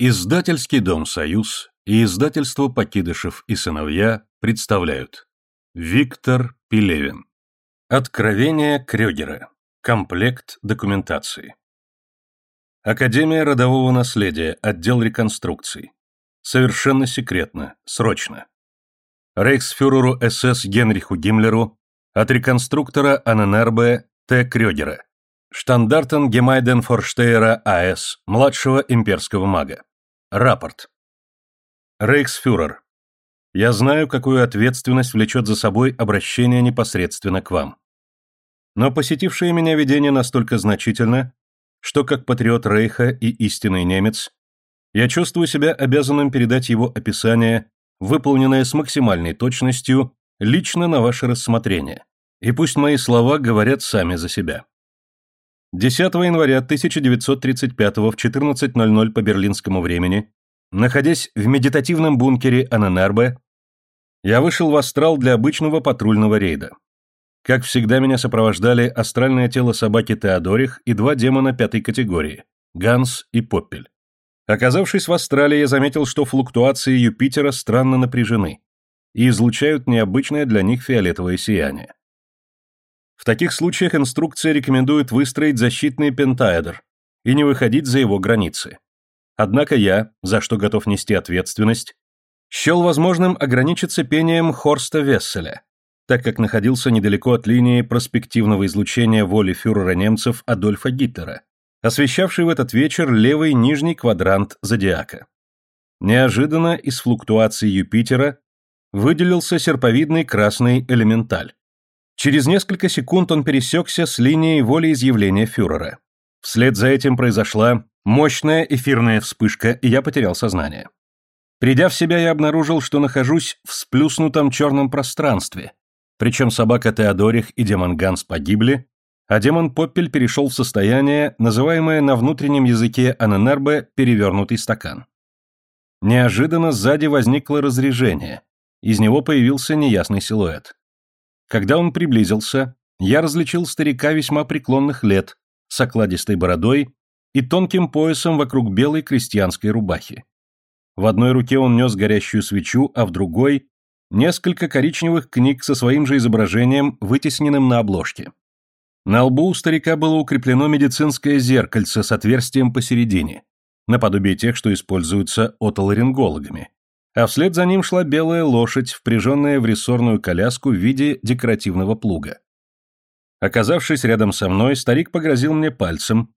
Издательский дом «Союз» и издательство «Покидышев и сыновья» представляют. Виктор Пелевин. Откровение Крёгера. Комплект документации Академия родового наследия, отдел реконструкций. Совершенно секретно, срочно. Рейхсфюреру СС Генриху Гиммлеру от реконструктора Анненербе Т. Крёгера Штандартен Гемайденфорштейера А.С., младшего имперского мага. Рапорт. Рейхсфюрер. Я знаю, какую ответственность влечет за собой обращение непосредственно к вам. Но посетившее меня видение настолько значительно, что как патриот Рейха и истинный немец, я чувствую себя обязанным передать его описание, выполненное с максимальной точностью, лично на ваше рассмотрение. И пусть мои слова говорят сами за себя. 10 января 1935 в 14.00 по берлинскому времени, находясь в медитативном бункере Ананарбе, я вышел в астрал для обычного патрульного рейда. Как всегда, меня сопровождали астральное тело собаки Теодорих и два демона пятой категории – Ганс и Поппель. Оказавшись в астрале, я заметил, что флуктуации Юпитера странно напряжены и излучают необычное для них фиолетовое сияние. В таких случаях инструкция рекомендует выстроить защитный пентаэдр и не выходить за его границы. Однако я, за что готов нести ответственность, счел возможным ограничиться пением Хорста Весселя, так как находился недалеко от линии проспективного излучения воли фюрера немцев Адольфа Гитлера, освещавший в этот вечер левый нижний квадрант зодиака. Неожиданно из флуктуации Юпитера выделился серповидный красный элементаль. Через несколько секунд он пересекся с линией волеизъявления фюрера. Вслед за этим произошла мощная эфирная вспышка, и я потерял сознание. Придя в себя, я обнаружил, что нахожусь в сплюснутом черном пространстве, причем собака Теодорих и демон Ганс погибли, а демон Поппель перешел в состояние, называемое на внутреннем языке Аненербе «перевернутый стакан». Неожиданно сзади возникло разрежение, из него появился неясный силуэт. Когда он приблизился, я различил старика весьма преклонных лет, с окладистой бородой и тонким поясом вокруг белой крестьянской рубахи. В одной руке он нес горящую свечу, а в другой — несколько коричневых книг со своим же изображением, вытесненным на обложке. На лбу у старика было укреплено медицинское зеркальце с отверстием посередине, наподобие тех, что используются отоларингологами а вслед за ним шла белая лошадь, впряженная в рессорную коляску в виде декоративного плуга. Оказавшись рядом со мной, старик погрозил мне пальцем,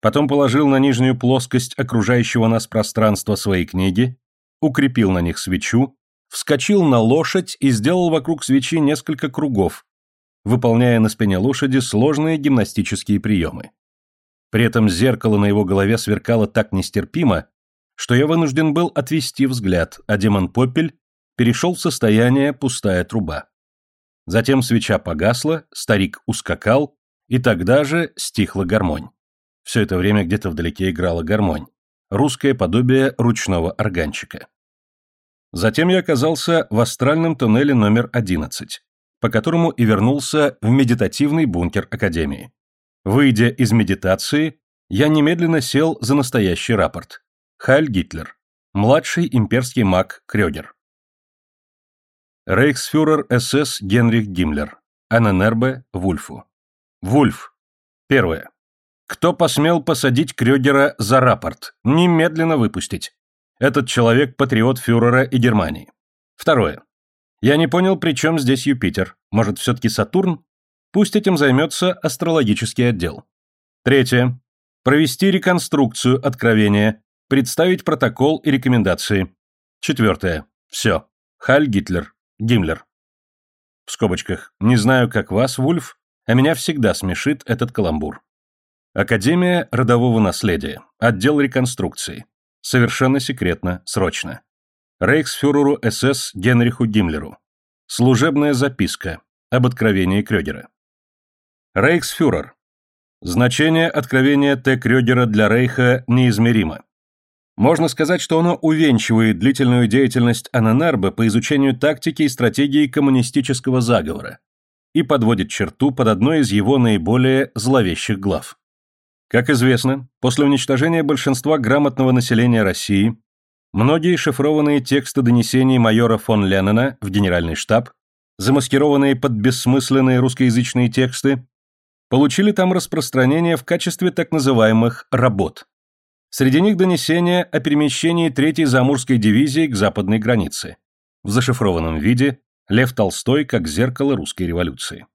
потом положил на нижнюю плоскость окружающего нас пространства свои книги, укрепил на них свечу, вскочил на лошадь и сделал вокруг свечи несколько кругов, выполняя на спине лошади сложные гимнастические приемы. При этом зеркало на его голове сверкало так нестерпимо, что я вынужден был отвести взгляд, а демон Поппель перешел в состояние пустая труба. Затем свеча погасла, старик ускакал, и тогда же стихла гармонь. Все это время где-то вдалеке играла гармонь. Русское подобие ручного органчика. Затем я оказался в астральном туннеле номер 11, по которому и вернулся в медитативный бункер Академии. Выйдя из медитации, я немедленно сел за настоящий рапорт. Хайль Гитлер. Младший имперский маг Крёгер. Рейхсфюрер СС Генрих Гиммлер. ННРБ Вульфу. Вульф. Первое. Кто посмел посадить Крёгера за рапорт? Немедленно выпустить. Этот человек патриот фюрера и Германии. Второе. Я не понял, при чем здесь Юпитер. Может, все-таки Сатурн? Пусть этим займется астрологический отдел. Третье. Провести реконструкцию откровения Представить протокол и рекомендации. Четвертое. Все. Халь Гитлер. Гиммлер. В скобочках. Не знаю, как вас, Вульф, а меня всегда смешит этот каламбур. Академия родового наследия. Отдел реконструкции. Совершенно секретно, срочно. Рейхсфюреру СС Генриху Гиммлеру. Служебная записка об откровении Крёгера. Рейхсфюрер. Значение откровения Т. Крёгера для Рейха неизмеримо. Можно сказать, что оно увенчивает длительную деятельность Ананарбе по изучению тактики и стратегии коммунистического заговора и подводит черту под одной из его наиболее зловещих глав. Как известно, после уничтожения большинства грамотного населения России, многие шифрованные тексты донесений майора фон Леннена в Генеральный штаб, замаскированные под бессмысленные русскоязычные тексты, получили там распространение в качестве так называемых «работ». Среди них донесения о перемещении Третьей Замурской дивизии к западной границе. В зашифрованном виде Лев Толстой как зеркало русской революции.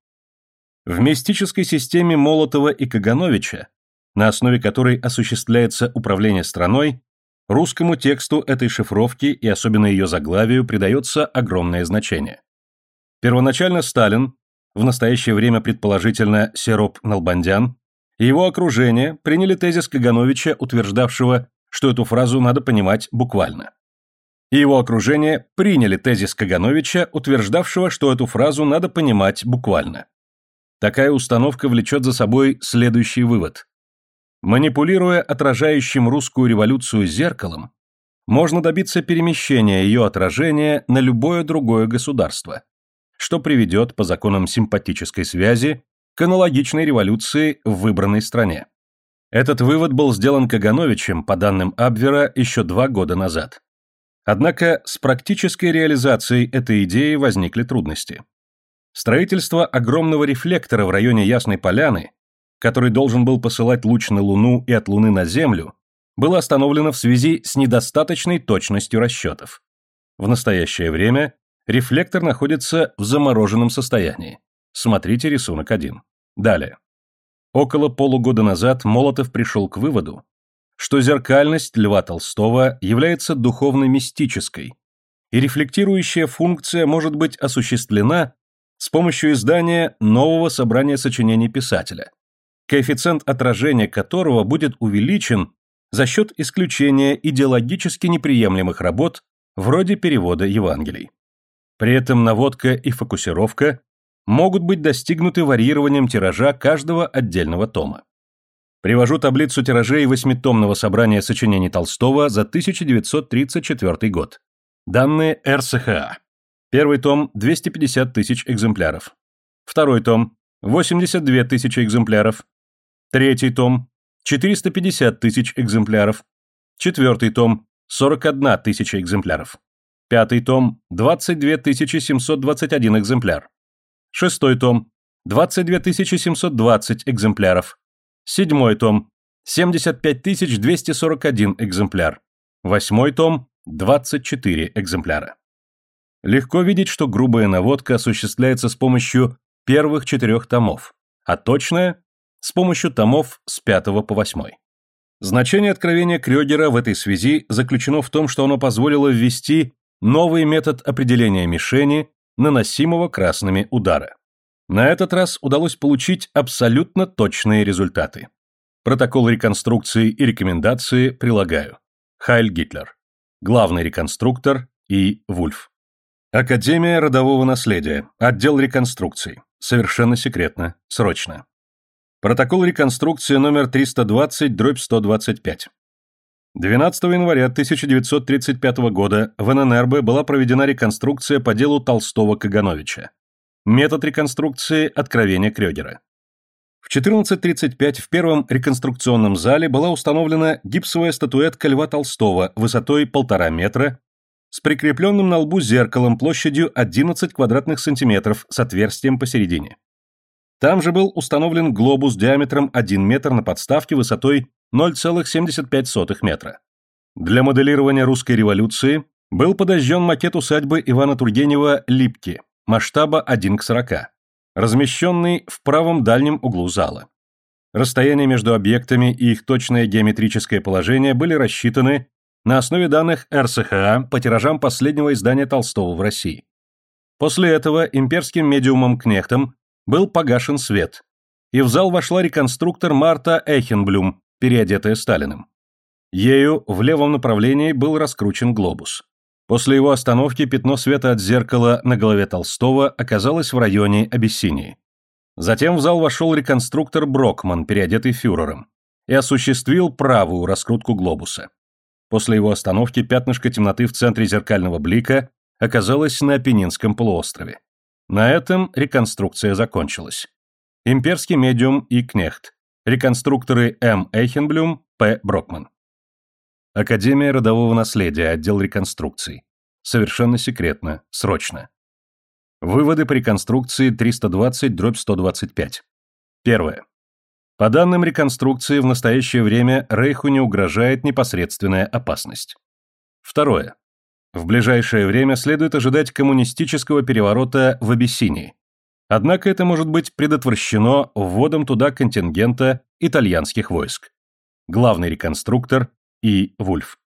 В мистической системе Молотова и Кагановича на основе которой осуществляется управление страной, русскому тексту этой шифровки и особенно ее заглавию придается огромное значение. Первоначально Сталин, в настоящее время предположительно Сероп Налбандян, его окружение приняли тезис Кагановича, утверждавшего, что эту фразу надо понимать буквально. Его окружение приняли тезис Кагановича, утверждавшего, что эту фразу надо понимать буквально. Такая установка влечет за собой следующий вывод. Манипулируя отражающим русскую революцию зеркалом, можно добиться перемещения ее отражения на любое другое государство, что приведет, по законам симпатической связи, к аналогичной революции в выбранной стране. Этот вывод был сделан Кагановичем, по данным Абвера, еще два года назад. Однако с практической реализацией этой идеи возникли трудности. Строительство огромного рефлектора в районе Ясной Поляны который должен был посылать луч на Луну и от Луны на Землю, было остановлено в связи с недостаточной точностью расчетов. В настоящее время рефлектор находится в замороженном состоянии. Смотрите рисунок 1. Далее. Около полугода назад Молотов пришел к выводу, что зеркальность Льва Толстого является духовно-мистической, и рефлектирующая функция может быть осуществлена с помощью издания нового собрания сочинений писателя, коэффициент отражения которого будет увеличен за счет исключения идеологически неприемлемых работ вроде перевода Евангелий. При этом наводка и фокусировка могут быть достигнуты варьированием тиража каждого отдельного тома. Привожу таблицу тиражей восьмитомного собрания сочинений Толстого за 1934 год. Данные РСХА. Первый том – 250 тысяч экземпляров. Второй том – 82 тысячи экземпляров. Третий том – 450 тысяч экземпляров. Четвертый том – 41 тысяча экземпляров. Пятый том – 22 721 экземпляр. Шестой том – 22 720 экземпляров. Седьмой том – 75 241 экземпляр. Восьмой том – 24 экземпляра. Легко видеть, что грубая наводка осуществляется с помощью первых четырех томов, а точная с помощью томов с 5 по 8. Значение откровения Крёгера в этой связи заключено в том, что оно позволило ввести новый метод определения мишени, наносимого красными удара. На этот раз удалось получить абсолютно точные результаты. Протокол реконструкции и рекомендации прилагаю. Хайль Гитлер. Главный реконструктор И. Вульф. Академия родового наследия. Отдел реконструкции. Совершенно секретно. Срочно. Протокол реконструкции номер 320, дробь 125. 12 января 1935 года в ННРБ была проведена реконструкция по делу Толстого-Кагановича. Метод реконструкции «Откровение Крёгера». В 14.35 в первом реконструкционном зале была установлена гипсовая статуэтка Льва Толстого высотой полтора метра с прикрепленным на лбу зеркалом площадью 11 квадратных сантиметров с отверстием посередине. Там же был установлен глобус диаметром 1 метр на подставке высотой 0,75 метра. Для моделирования русской революции был подожжен макет усадьбы Ивана Тургенева «Липки» масштаба 1 к 40, размещенный в правом дальнем углу зала. Расстояние между объектами и их точное геометрическое положение были рассчитаны на основе данных РСХА по тиражам последнего издания Толстого в России. После этого имперским медиумом Кнехтом был погашен свет, и в зал вошла реконструктор Марта Эхенблюм, переодетая Сталиным. Ею в левом направлении был раскручен глобус. После его остановки пятно света от зеркала на голове Толстого оказалось в районе Абиссинии. Затем в зал вошел реконструктор Брокман, переодетый фюрером, и осуществил правую раскрутку глобуса. После его остановки пятнышко темноты в центре зеркального блика оказалось на Апеннинском полуострове. На этом реконструкция закончилась. Имперский медиум и Кнехт Реконструкторы М. Эйхенблюм, П. Брокман. Академия родового наследия, отдел реконструкций. Совершенно секретно, срочно. Выводы по реконструкции 320-125. Первое. По данным реконструкции, в настоящее время Рейху не угрожает непосредственная опасность. Второе. В ближайшее время следует ожидать коммунистического переворота в Абиссинии. Однако это может быть предотвращено вводом туда контингента итальянских войск. Главный реконструктор И. Вульф.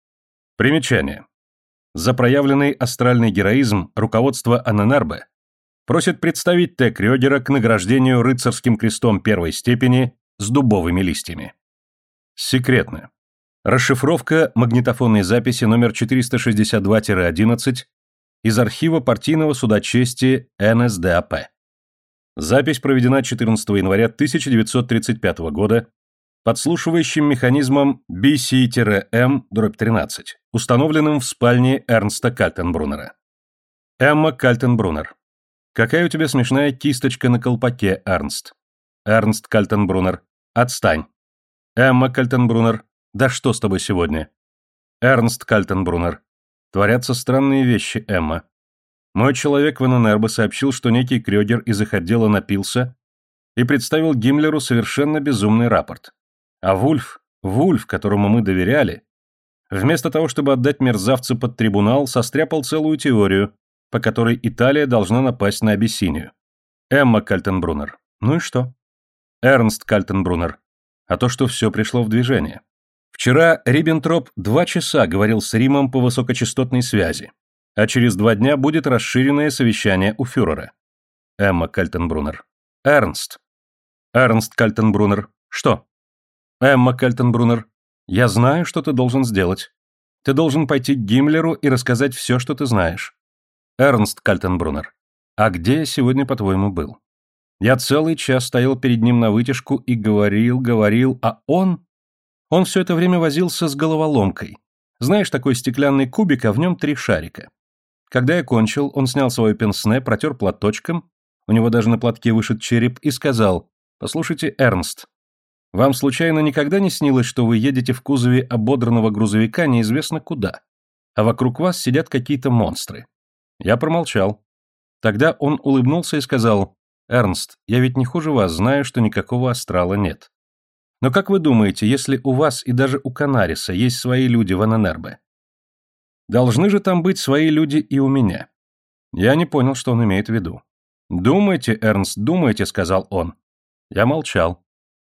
Примечание. За проявленный астральный героизм руководство Аненербе просит представить Т. Крёгера к награждению рыцарским крестом первой степени с дубовыми листьями. Секретно. Расшифровка магнитофонной записи номер 462-11 из архива партийного суда чести НСДАП. Запись проведена 14 января 1935 года подслушивающим механизмом BC-M-13, установленным в спальне Эрнста Кальтенбруннера. Эмма Кальтенбруннер. Какая у тебя смешная кисточка на колпаке, Эрнст? Эрнст Кальтенбруннер. Отстань. Эмма Кальтенбруннер. Да что с тобой сегодня? Эрнст Кальтенбруннер. Творятся странные вещи, Эмма. Мой человек в ННРБ сообщил, что некий Крёгер из их отдела напился и представил Гиммлеру совершенно безумный рапорт. А Вульф, Вульф, которому мы доверяли, вместо того, чтобы отдать мерзавца под трибунал, состряпал целую теорию, по которой Италия должна напасть на Абиссинию. Эмма Кальтенбруннер. Ну и что? Эрнст Кальтенбруннер. А то, что все пришло в движение. Вчера Риббентроп два часа говорил с Римом по высокочастотной связи, а через два дня будет расширенное совещание у фюрера. Эмма Кальтенбруннер. Эрнст. Эрнст Кальтенбруннер. Что? Эмма Кальтенбруннер. Я знаю, что ты должен сделать. Ты должен пойти к Гиммлеру и рассказать все, что ты знаешь. Эрнст Кальтенбруннер. А где я сегодня, по-твоему, был? Я целый час стоял перед ним на вытяжку и говорил, говорил, а он... Он все это время возился с головоломкой. Знаешь, такой стеклянный кубик, а в нем три шарика. Когда я кончил, он снял свое пенсне, протер платочком, у него даже на платке вышит череп, и сказал, «Послушайте, Эрнст, вам случайно никогда не снилось, что вы едете в кузове ободранного грузовика неизвестно куда, а вокруг вас сидят какие-то монстры? Я промолчал. Тогда он улыбнулся и сказал, «Эрнст, я ведь не хуже вас знаю, что никакого астрала нет. Но как вы думаете, если у вас и даже у Канариса есть свои люди в Аненербе? Должны же там быть свои люди и у меня». Я не понял, что он имеет в виду. «Думайте, Эрнст, думайте», — сказал он. Я молчал.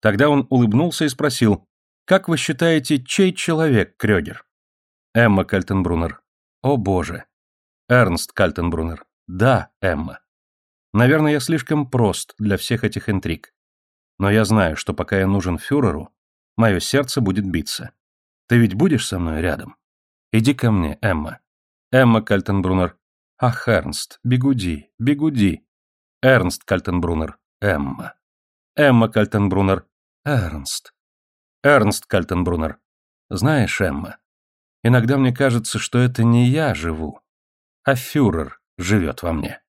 Тогда он улыбнулся и спросил, «Как вы считаете, чей человек Крёгер?» Эмма Кальтенбруннер. «О боже!» Эрнст Кальтенбруннер. Да, Эмма. Наверное, я слишком прост для всех этих интриг. Но я знаю, что пока я нужен фюреру, мое сердце будет биться. Ты ведь будешь со мной рядом? Иди ко мне, Эмма. Эмма Кальтенбруннер. Ах, Эрнст, бегуди, бегуди. Эрнст Кальтенбруннер. Эмма. Эмма Кальтенбруннер. Эрнст. Эрнст Кальтенбруннер. Знаешь, Эмма, иногда мне кажется, что это не я живу, а фюрер живет во мне.